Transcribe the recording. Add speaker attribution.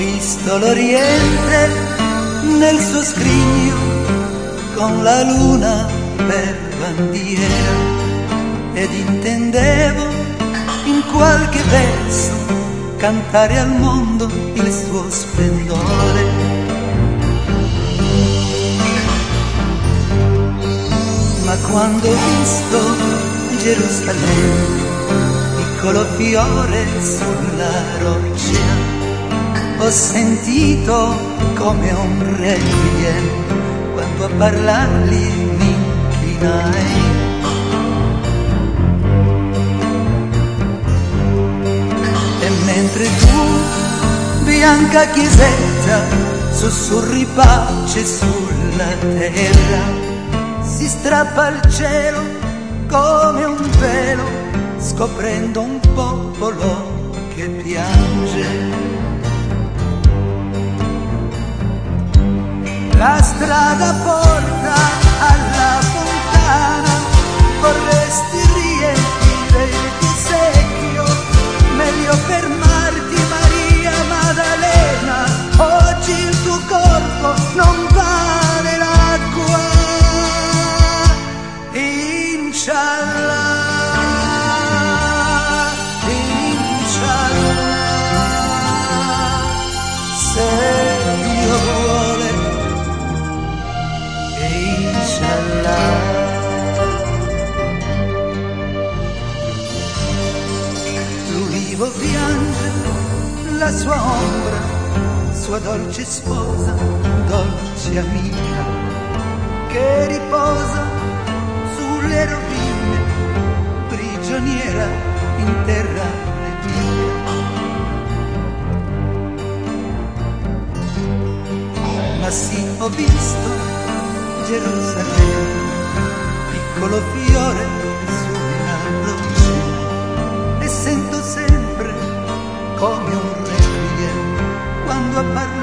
Speaker 1: visto l'Oriente nel suo scrigno con la luna per bandiera ed intendevo in qualche verso cantare al mondo il suo splendore. Ma quando ho visto Gerusalemme, piccolo fiore sulla roccia, ho sentito come un requiem quando a parlargli mi inchinai. E mentre tu, bianca chiesetta, sussurri pace sulla terra, si strappa il cielo come un velo, scoprendo un popolo che piange. La strada porta alla fontana, vorresti riempire il disecchio, meglio fermarti Maria Maddalena, oggi il tuo corpo non vale l'acqua. Inshallah, inshallah. L'ulivo piange la sua ombra, sua dolce sposa, dolce amica, che riposa sulle rovine, prigioniera in terra. Ma sì, ho visto Gerusalemme, piccolo fiore sulla roccia, e sento sempre come un requiem quando appare